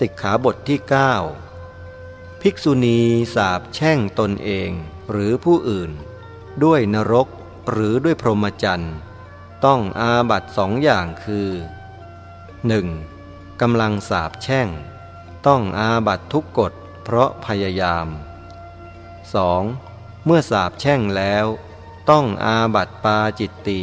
สิกขาบทที่ 9 ภิกษุณีสาบแช่งตนเองหรือผู้อื่น ด้วยนรกหรือด้วยพรหมจรรย์ต้องอาบัตสองอย่างคือ 1. กำลังสาบแช่ง ต้องอาบัตทุกกฎเพราะพยายาม 2. เมื่อสาบแช่งแล้ว ต้องอาบัตปาจิตตี